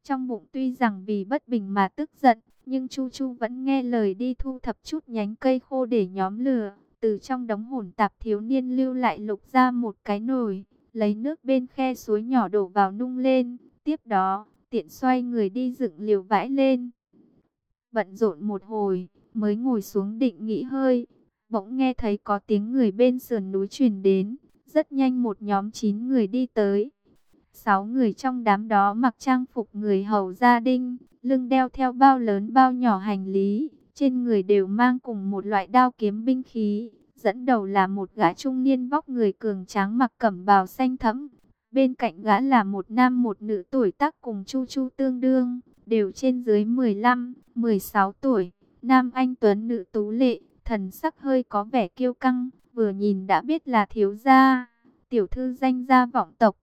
trong bụng tuy rằng vì bất bình mà tức giận, nhưng Chu Chu vẫn nghe lời đi thu thập chút nhánh cây khô để nhóm lửa. Từ trong đống hồn tạp thiếu niên lưu lại lục ra một cái nồi, lấy nước bên khe suối nhỏ đổ vào nung lên. Tiếp đó, tiện xoay người đi dựng liều vãi lên. Bận rộn một hồi, mới ngồi xuống định nghỉ hơi. bỗng nghe thấy có tiếng người bên sườn núi truyền đến. Rất nhanh một nhóm 9 người đi tới. Sáu người trong đám đó mặc trang phục người hầu gia đình, lưng đeo theo bao lớn bao nhỏ hành lý, trên người đều mang cùng một loại đao kiếm binh khí. Dẫn đầu là một gã trung niên vóc người cường tráng mặc cẩm bào xanh thẫm. Bên cạnh gã là một nam một nữ tuổi tác cùng Chu Chu tương đương, đều trên dưới 15, 16 tuổi. Nam anh tuấn nữ tú lệ, thần sắc hơi có vẻ kiêu căng, vừa nhìn đã biết là thiếu gia, tiểu thư danh gia vọng tộc.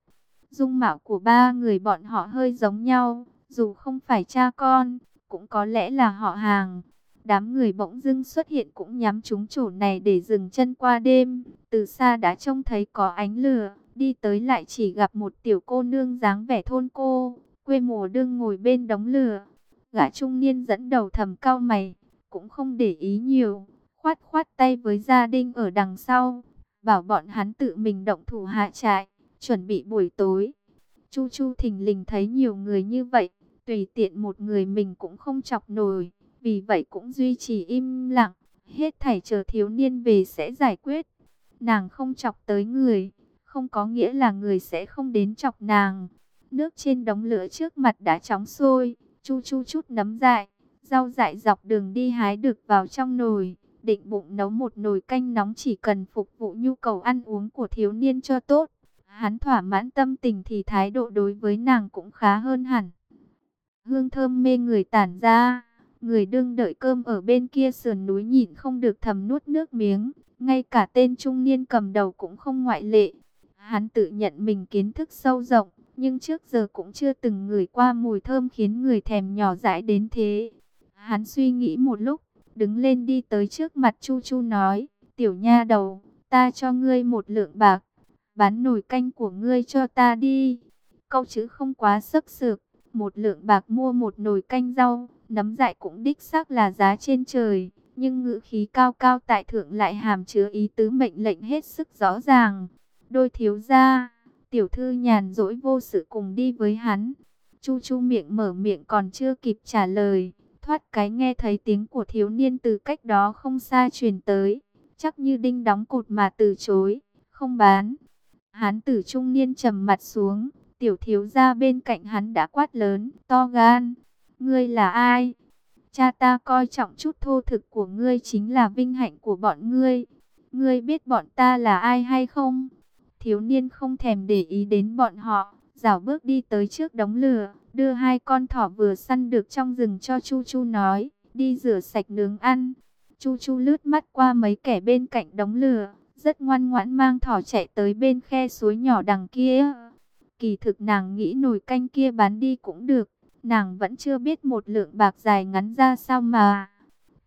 Dung mạo của ba người bọn họ hơi giống nhau, dù không phải cha con, cũng có lẽ là họ hàng. Đám người bỗng dưng xuất hiện cũng nhắm trúng chỗ này để dừng chân qua đêm. Từ xa đã trông thấy có ánh lửa, đi tới lại chỉ gặp một tiểu cô nương dáng vẻ thôn cô, quê mùa đương ngồi bên đống lửa. Gã trung niên dẫn đầu thầm cao mày, cũng không để ý nhiều, khoát khoát tay với gia đình ở đằng sau, bảo bọn hắn tự mình động thủ hạ trại, chuẩn bị buổi tối. Chu Chu thình lình thấy nhiều người như vậy, tùy tiện một người mình cũng không chọc nổi, vì vậy cũng duy trì im lặng, hết thảy chờ thiếu niên về sẽ giải quyết. Nàng không chọc tới người, không có nghĩa là người sẽ không đến chọc nàng. Nước trên đống lửa trước mặt đã chóng sôi, Chu Chu chút nấm dại, rau dại dọc đường đi hái được vào trong nồi định bụng nấu một nồi canh nóng chỉ cần phục vụ nhu cầu ăn uống của thiếu niên cho tốt. Hắn thỏa mãn tâm tình thì thái độ đối với nàng cũng khá hơn hẳn. Hương thơm mê người tản ra, người đương đợi cơm ở bên kia sườn núi nhìn không được thầm nuốt nước miếng, ngay cả tên trung niên cầm đầu cũng không ngoại lệ. Hắn tự nhận mình kiến thức sâu rộng, nhưng trước giờ cũng chưa từng ngửi qua mùi thơm khiến người thèm nhỏ dãi đến thế. Hắn suy nghĩ một lúc, đứng lên đi tới trước mặt Chu Chu nói, tiểu nha đầu, ta cho ngươi một lượng bạc, bán nồi canh của ngươi cho ta đi. Câu chữ không quá sức sược, một lượng bạc mua một nồi canh rau, nấm dại cũng đích xác là giá trên trời, nhưng ngữ khí cao cao tại thượng lại hàm chứa ý tứ mệnh lệnh hết sức rõ ràng. Đôi thiếu gia, tiểu thư nhàn dỗi vô sự cùng đi với hắn. Chu Chu miệng mở miệng còn chưa kịp trả lời, thoát cái nghe thấy tiếng của thiếu niên từ cách đó không xa truyền tới, chắc như đinh đóng cột mà từ chối, không bán. Hán tử trung niên trầm mặt xuống, tiểu thiếu gia bên cạnh hắn đã quát lớn, to gan, ngươi là ai? Cha ta coi trọng chút thô thực của ngươi chính là vinh hạnh của bọn ngươi. Ngươi biết bọn ta là ai hay không? Thiếu niên không thèm để ý đến bọn họ, rảo bước đi tới trước đống lửa, đưa hai con thỏ vừa săn được trong rừng cho Chu Chu nói, đi rửa sạch nướng ăn. Chu Chu lướt mắt qua mấy kẻ bên cạnh đống lửa, rất ngoan ngoãn mang thỏ chạy tới bên khe suối nhỏ đằng kia. Kỳ thực nàng nghĩ nồi canh kia bán đi cũng được, nàng vẫn chưa biết một lượng bạc dài ngắn ra sao mà.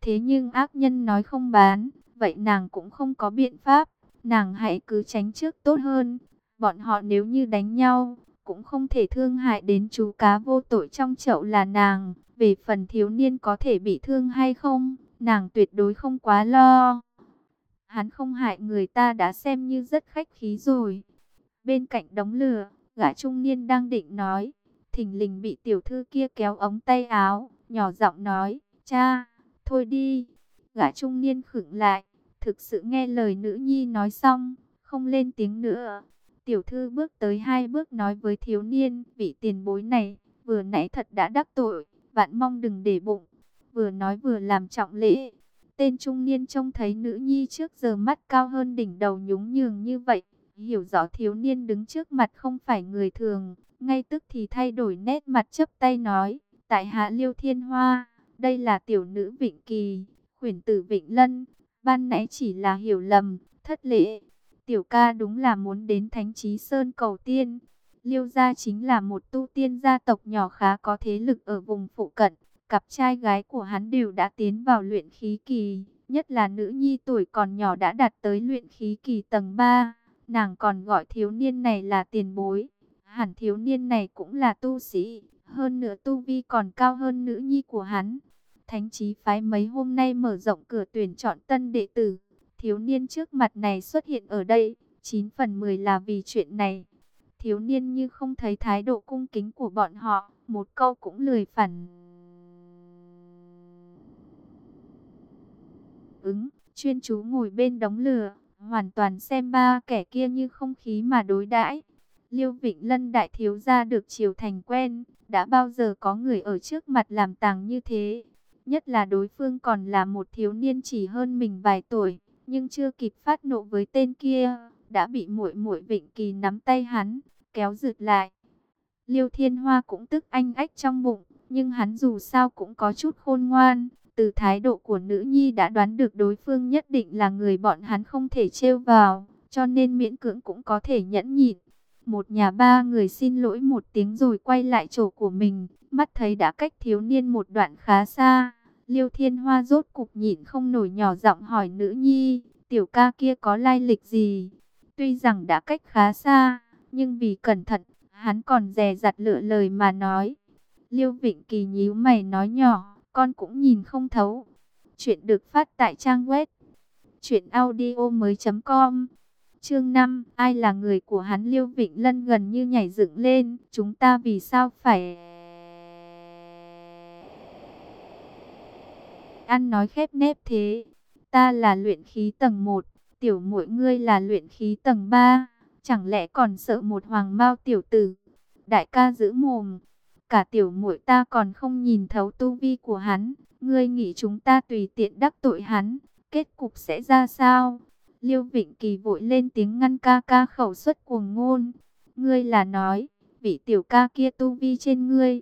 Thế nhưng ác nhân nói không bán, vậy nàng cũng không có biện pháp, nàng hãy cứ tránh trước tốt hơn. Bọn họ nếu như đánh nhau, cũng không thể thương hại đến chú cá vô tội trong chậu là nàng. Về phần thiếu niên có thể bị thương hay không, nàng tuyệt đối không quá lo. Hắn không hại người ta đã xem như rất khách khí rồi. Bên cạnh đống lửa, gã trung niên đang định nói, thình lình bị tiểu thư kia kéo ống tay áo, nhỏ giọng nói, cha, thôi đi. Gã trung niên khựng lại, thực sự nghe lời nữ nhi nói xong, không lên tiếng nữa. Tiểu thư bước tới hai bước nói với thiếu niên, vị tiền bối này, vừa nãy thật đã đắc tội, vạn mong đừng để bụng. Vừa nói vừa làm trọng lễ. Tên trung niên trông thấy nữ nhi trước giờ mắt cao hơn đỉnh đầu nhúng nhường như vậy. Hiểu rõ thiếu niên đứng trước mặt không phải người thường. Ngay tức thì thay đổi nét mặt chấp tay nói. Tại hạ liêu thiên hoa, đây là tiểu nữ Vịnh Kỳ, khuyển tử Vịnh Lân. Ban nãy chỉ là hiểu lầm, thất lễ. Tiểu ca đúng là muốn đến Thánh Trí Sơn cầu tiên. Liêu gia chính là một tu tiên gia tộc nhỏ khá có thế lực ở vùng phụ cận. Cặp trai gái của hắn đều đã tiến vào luyện khí kỳ. Nhất là nữ nhi tuổi còn nhỏ đã đạt tới luyện khí kỳ tầng 3. Nàng còn gọi thiếu niên này là tiền bối. Hẳn thiếu niên này cũng là tu sĩ. Hơn nữa tu vi còn cao hơn nữ nhi của hắn. Thánh trí phái mấy hôm nay mở rộng cửa tuyển chọn tân đệ tử. Thiếu niên trước mặt này xuất hiện ở đây, 9 phần 10 là vì chuyện này. Thiếu niên như không thấy thái độ cung kính của bọn họ, một câu cũng lười phản. Ứng, chuyên chú ngồi bên đống lửa, hoàn toàn xem ba kẻ kia như không khí mà đối đãi. Liêu Vịnh Lân đại thiếu gia được chiều thành quen, đã bao giờ có người ở trước mặt làm tàng như thế. Nhất là đối phương còn là một thiếu niên chỉ hơn mình vài tuổi, nhưng chưa kịp phát nộ với tên kia, đã bị muội muội Vịnh Kỳ nắm tay hắn, kéo rượt lại. Liêu Thiên Hoa cũng tức anh ách trong bụng, nhưng hắn dù sao cũng có chút khôn ngoan, từ thái độ của nữ nhi đã đoán được đối phương nhất định là người bọn hắn không thể trêu vào, cho nên miễn cưỡng cũng có thể nhẫn nhịn. Một nhà ba người xin lỗi một tiếng rồi quay lại chỗ của mình, mắt thấy đã cách thiếu niên một đoạn khá xa. Liêu Thiên Hoa rốt cục nhịn không nổi nhỏ giọng hỏi nữ nhi, tiểu ca kia có lai lịch gì? Tuy rằng đã cách khá xa, nhưng vì cẩn thận, hắn còn dè dặt lựa lời mà nói. Liêu Vịnh Kỳ nhíu mày nói nhỏ, con cũng nhìn không thấu. Chuyện được phát tại trang web truyệnaudiomoi.com. Chương 5, ai là người của hắn Liêu Vịnh Lân gần như nhảy dựng lên, chúng ta vì sao phải ăn nói khép nép thế? Ta là luyện khí tầng 1, tiểu muội ngươi là luyện khí tầng 3, chẳng lẽ còn sợ một hoàng mao tiểu tử? Đại ca giữ mồm, cả tiểu muội ta còn không nhìn thấu tu vi của hắn, ngươi nghĩ chúng ta tùy tiện đắc tội hắn, kết cục sẽ ra sao? Liêu Vịnh Kỳ vội lên tiếng ngăn ca ca khẩu xuất cuồng ngôn. Ngươi là nói, vị tiểu ca kia tu vi trên ngươi.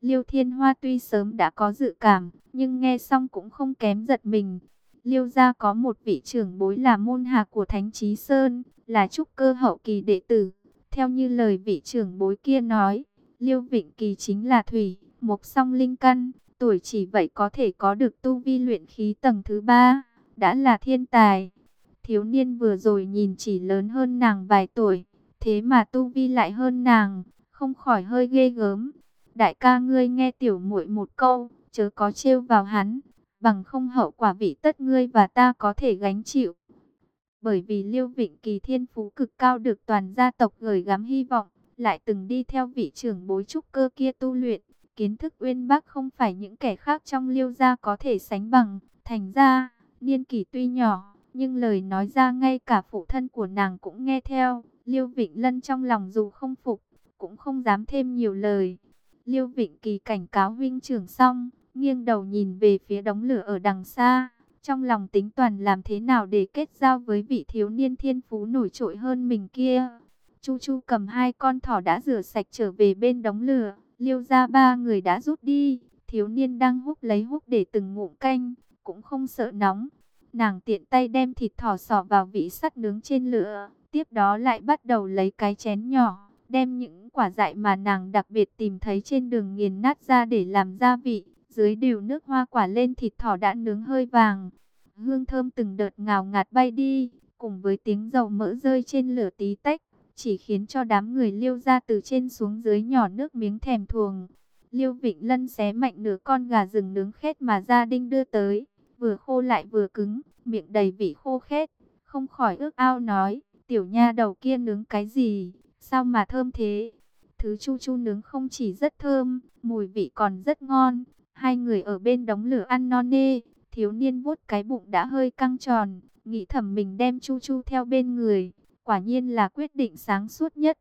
Liêu Thiên Hoa tuy sớm đã có dự cảm, nhưng nghe xong cũng không kém giật mình. Liêu gia có một vị trưởng bối là môn hạ của Thánh Chí Sơn, là trúc cơ hậu kỳ đệ tử. Theo như lời vị trưởng bối kia nói, Liêu Vịnh Kỳ chính là thủy, mộc song linh căn, tuổi chỉ vậy có thể có được tu vi luyện khí tầng thứ ba, đã là thiên tài. Thiếu niên vừa rồi nhìn chỉ lớn hơn nàng vài tuổi, thế mà tu vi lại hơn nàng, không khỏi hơi ghê gớm. Đại ca ngươi nghe tiểu muội một câu, chớ có trêu vào hắn, bằng không hậu quả vị tất ngươi và ta có thể gánh chịu. Bởi vì Liêu Vịnh Kỳ thiên phú cực cao được toàn gia tộc gửi gắm hy vọng, lại từng đi theo vị trưởng bối trúc cơ kia tu luyện, kiến thức uyên bác không phải những kẻ khác trong Liêu gia có thể sánh bằng, thành ra, niên kỷ tuy nhỏ, nhưng lời nói ra ngay cả phụ thân của nàng cũng nghe theo. Liêu Vịnh Lân trong lòng dù không phục, cũng không dám thêm nhiều lời. Liêu Vịnh Kỳ cảnh cáo huynh trưởng xong, nghiêng đầu nhìn về phía đống lửa ở đằng xa. Trong lòng tính toàn làm thế nào để kết giao với vị thiếu niên thiên phú nổi trội hơn mình kia. Chu Chu cầm hai con thỏ đã rửa sạch trở về bên đống lửa. Liêu ra ba người đã rút đi. Thiếu niên đang hút lấy hút để từng ngụm canh, cũng không sợ nóng. Nàng tiện tay đem thịt thỏ sọ vào vị sắt nướng trên lửa, tiếp đó lại bắt đầu lấy cái chén nhỏ, đem những quả dại mà nàng đặc biệt tìm thấy trên đường nghiền nát ra để làm gia vị, dưới điều nước hoa quả lên thịt thỏ đã nướng hơi vàng. Hương thơm từng đợt ngào ngạt bay đi, cùng với tiếng dầu mỡ rơi trên lửa tí tách, chỉ khiến cho đám người liêu ra từ trên xuống dưới nhỏ nước miếng thèm thuồng. Liêu Vịnh Lân xé mạnh nửa con gà rừng nướng khét mà gia đình đưa tới, vừa khô lại vừa cứng, miệng đầy vị khô khét, không khỏi ước ao nói, tiểu nha đầu kia nướng cái gì, sao mà thơm thế. Thứ chu chu nướng không chỉ rất thơm, mùi vị còn rất ngon. Hai người ở bên đống lửa ăn non nê, thiếu niên vuốt cái bụng đã hơi căng tròn, nghĩ thầm mình đem chu chu theo bên người. Quả nhiên là quyết định sáng suốt nhất.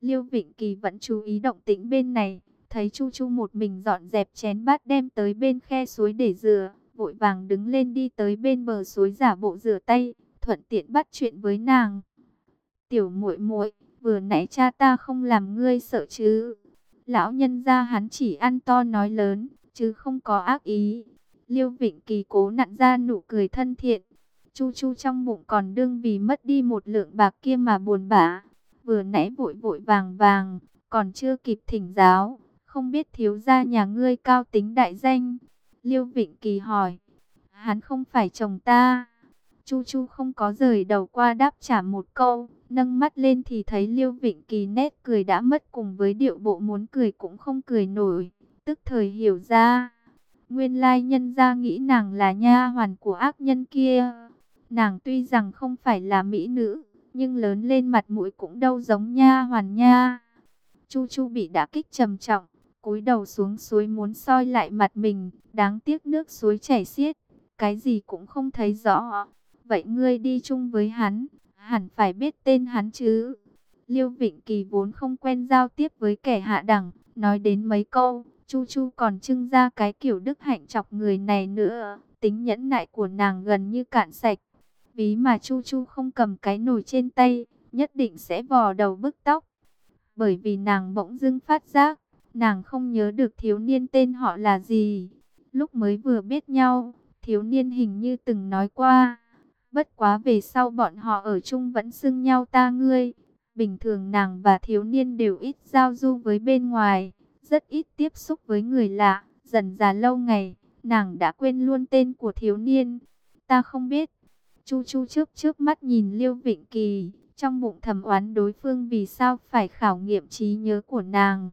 Liêu Vịnh Kỳ vẫn chú ý động tĩnh bên này, thấy chu chu một mình dọn dẹp chén bát đem tới bên khe suối để rửa vội vàng đứng lên đi tới bên bờ suối giả bộ rửa tay, thuận tiện bắt chuyện với nàng. Tiểu muội muội, vừa nãy cha ta không làm ngươi sợ chứ? Lão nhân gia hắn chỉ ăn to nói lớn, chứ không có ác ý. Liêu Vịnh Kỳ cố nặn ra nụ cười thân thiện. Chu chu trong bụng còn đương vì mất đi một lượng bạc kia mà buồn bã. Vừa nãy vội vội vàng vàng, còn chưa kịp thỉnh giáo. Không biết thiếu gia nhà ngươi cao tính đại danh, Liêu Vịnh Kỳ hỏi, hắn không phải chồng ta. Chu Chu không có rời đầu qua đáp trả một câu, nâng mắt lên thì thấy Liêu Vịnh Kỳ nét cười đã mất cùng với điệu bộ muốn cười cũng không cười nổi, tức thời hiểu ra. Nguyên lai nhân gia nghĩ nàng là nha hoàn của ác nhân kia. Nàng tuy rằng không phải là mỹ nữ, nhưng lớn lên mặt mũi cũng đâu giống nha hoàn nha. Chu Chu bị đã kích trầm trọng, cúi đầu xuống suối muốn soi lại mặt mình, đáng tiếc nước suối chảy xiết, cái gì cũng không thấy rõ. vậy ngươi đi chung với hắn, hẳn phải biết tên hắn chứ. Liêu Vịnh Kỳ vốn không quen giao tiếp với kẻ hạ đẳng, nói đến mấy câu, Chu Chu còn trưng ra cái kiểu đức hạnh chọc người này nữa, tính nhẫn nại của nàng gần như cạn sạch. Ví mà Chu Chu không cầm cái nồi trên tay, nhất định sẽ vò đầu bức tóc. Bởi vì nàng bỗng dưng phát giác, nàng không nhớ được thiếu niên tên họ là gì. Lúc mới vừa biết nhau, thiếu niên hình như từng nói qua. Bất quá về sau bọn họ ở chung vẫn xưng nhau ta ngươi. Bình thường nàng và thiếu niên đều ít giao du với bên ngoài, rất ít tiếp xúc với người lạ. Dần già lâu ngày, nàng đã quên luôn tên của thiếu niên. Ta không biết. Chu Chu trước trước mắt nhìn Liêu Vịnh Kỳ, trong bụng thầm oán đối phương vì sao phải khảo nghiệm trí nhớ của nàng.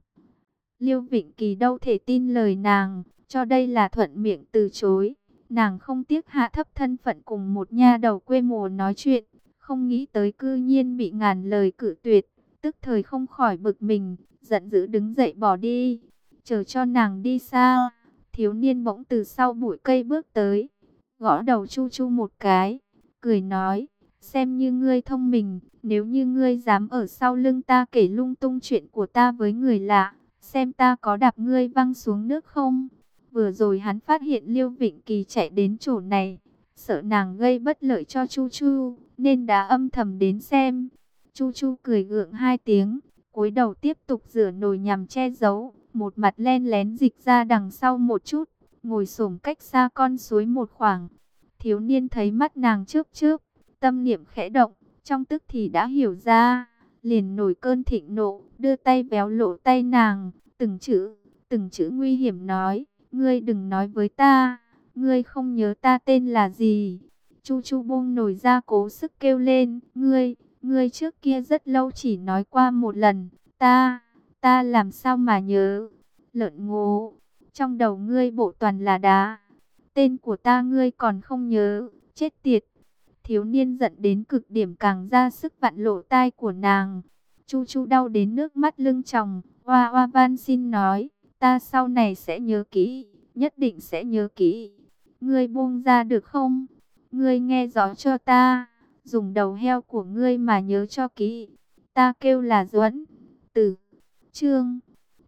Liêu Vịnh Kỳ đâu thể tin lời nàng, cho đây là thuận miệng từ chối. Nàng không tiếc hạ thấp thân phận cùng một nha đầu quê mùa nói chuyện, không nghĩ tới cư nhiên bị ngàn lời cử tuyệt, tức thời không khỏi bực mình, giận dữ đứng dậy bỏ đi, chờ cho nàng đi xa. Thiếu niên bỗng từ sau bụi cây bước tới, gõ đầu Chu Chu một cái, cười nói, xem như ngươi thông minh, nếu như ngươi dám ở sau lưng ta kể lung tung chuyện của ta với người lạ, xem ta có đạp ngươi văng xuống nước không? Vừa rồi hắn phát hiện Liêu Vịnh Kỳ chạy đến chỗ này, sợ nàng gây bất lợi cho Chu Chu, nên đã âm thầm đến xem. Chu Chu cười gượng hai tiếng, cúi đầu tiếp tục rửa nồi nhằm che giấu, một mặt len lén dịch ra đằng sau một chút, ngồi xổm cách xa con suối một khoảng. Thiếu niên thấy mắt nàng trước trước, tâm niệm khẽ động, trong tức thì đã hiểu ra, liền nổi cơn thịnh nộ, đưa tay béo lộ tay nàng, từng chữ, từng chữ nguy hiểm nói, ngươi đừng nói với ta, ngươi không nhớ ta tên là gì. Chu Chu buông nổi ra cố sức kêu lên, ngươi, ngươi trước kia rất lâu chỉ nói qua một lần, ta, ta làm sao mà nhớ, lợn ngố, trong đầu ngươi bộ toàn là đá, tên của ta ngươi còn không nhớ, chết tiệt. Thiếu niên giận đến cực điểm càng ra sức vặn lộ tai của nàng. Chu Chu đau đến nước mắt lưng tròng, Hoa Hoa van xin nói, ta sau này sẽ nhớ kỹ, nhất định sẽ nhớ kỹ. Ngươi buông ra được không? Ngươi nghe rõ cho ta, dùng đầu heo của ngươi mà nhớ cho kỹ. Ta kêu là Duẫn, Tử, Trương.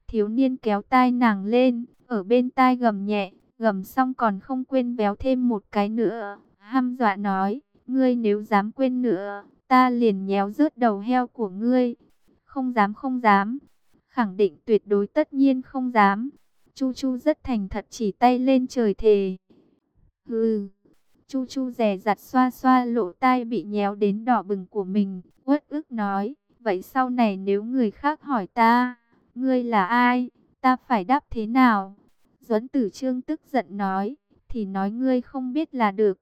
Thiếu niên kéo tai nàng lên, ở bên tai gầm nhẹ, gầm xong còn không quên béo thêm một cái nữa. Hăm dọa nói, ngươi nếu dám quên nữa, ta liền nhéo rớt đầu heo của ngươi. Không dám không dám, khẳng định tuyệt đối tất nhiên không dám. Chu Chu rất thành thật chỉ tay lên trời thề. Hừ. Chu Chu rè rặt xoa xoa lỗ tai bị nhéo đến đỏ bừng của mình, uất ức nói, vậy sau này nếu người khác hỏi ta, ngươi là ai, ta phải đáp thế nào? Duẫn Tử Trương tức giận nói, thì nói ngươi không biết là được.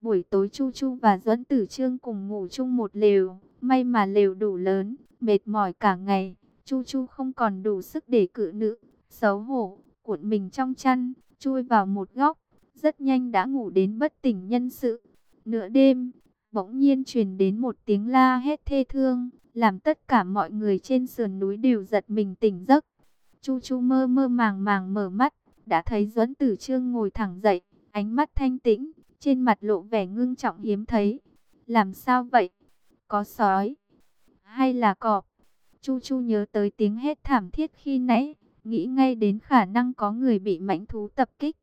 Buổi tối Chu Chu và Duẫn Tử Trương cùng ngủ chung một lều, may mà lều đủ lớn, mệt mỏi cả ngày, Chu Chu không còn đủ sức để cự nữ, xấu hổ, cuộn mình trong chăn, chui vào một góc, rất nhanh đã ngủ đến bất tỉnh nhân sự. Nửa đêm, bỗng nhiên truyền đến một tiếng la hét thê thương, làm tất cả mọi người trên sườn núi đều giật mình tỉnh giấc. Chu Chu mơ mơ màng màng mở mắt, đã thấy Duẫn Tử Trương ngồi thẳng dậy, ánh mắt thanh tĩnh, trên mặt lộ vẻ ngưng trọng hiếm thấy. Làm sao vậy? Có sói? Hay là cọp? Chu Chu nhớ tới tiếng hét thảm thiết khi nãy, nghĩ ngay đến khả năng có người bị mãnh thú tập kích.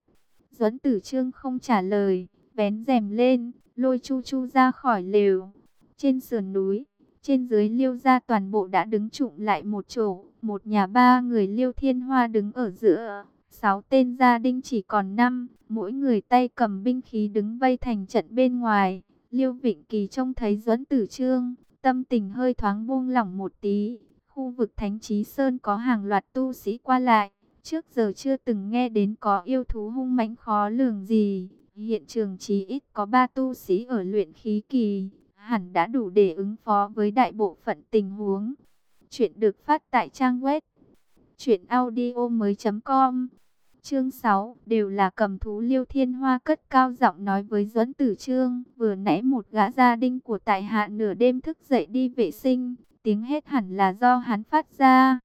Duẫn Tử Trương không trả lời, vén rèm lên, lôi Chu Chu ra khỏi lều. Trên sườn núi, trên dưới Liêu gia toàn bộ đã đứng trụm lại một chỗ, một nhà ba người Liêu Thiên Hoa đứng ở giữa, sáu tên gia đinh chỉ còn năm, mỗi người tay cầm binh khí đứng vây thành trận bên ngoài. Liêu Vịnh Kỳ trông thấy Duẫn Tử Trương, tâm tình hơi thoáng buông lỏng một tí. Khu vực Thánh Trí Sơn có hàng loạt tu sĩ qua lại, trước giờ chưa từng nghe đến có yêu thú hung mãnh khó lường gì. Hiện trường chỉ ít có ba tu sĩ ở luyện khí kỳ, hẳn đã đủ để ứng phó với đại bộ phận tình huống. Chuyện được phát tại trang web truyệnaudio mới .com. Chương 6 đều là cầm thú Liêu Thiên Hoa cất cao giọng nói với Duẫn Tử Trương, vừa nãy một gã gia đinh của tại hạ nửa đêm thức dậy đi vệ sinh, tiếng hét hẳn là do hắn phát ra.